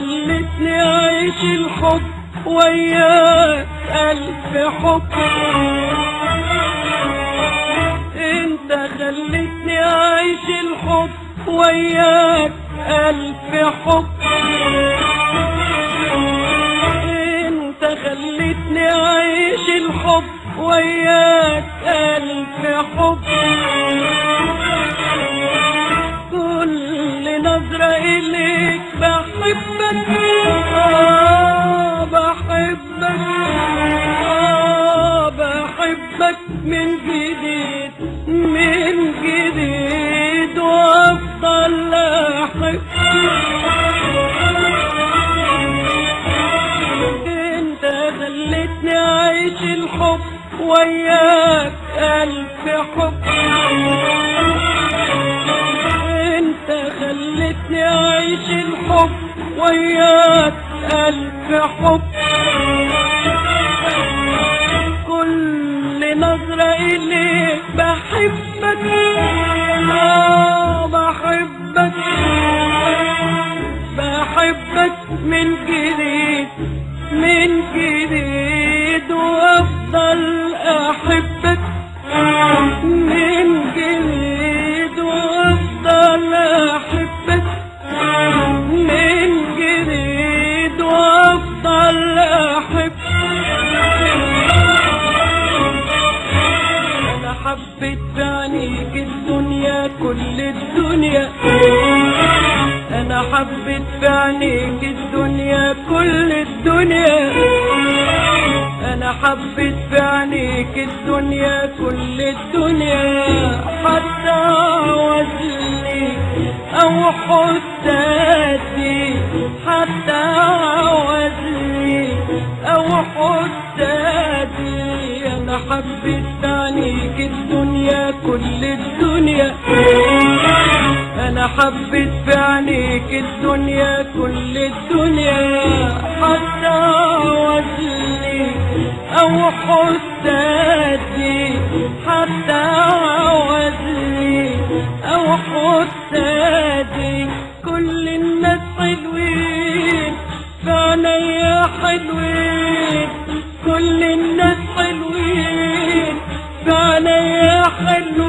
أعيش الحب وياك ألف حب. أنت خلتني أعيش الحب وياك ألف حب. أنت خلتني أعيش الحب وياك ألف حب. نظرة إليك بحبك. آه بحبك. آه بحبك من جديد من جديد. وأفضل أحب. أنت خلتني أعيش الحب وياك ألف حب. اعيش الحب وياك ألف حب. كل نظرة إليك بحبك آه بحبك بحبك من جديد من حبيت بعينيك الدنيا كل الدنيا. أنا حبيت بعينيك الدنيا كل الدنيا. أنا حبيت بعينيك الدنيا كل الدنيا. حتى عوزلي أو حسادي حتى عوزلي أو حسادي. أنا حبيت الدنيا كل الدنيا. أنا حبيت بعينيك الدنيا كل الدنيا. حتى وزلي أو حسادي. حتى وزلي أو حسادي. كل الناس حلوين في عينيا حلوين. كل الناس عينيا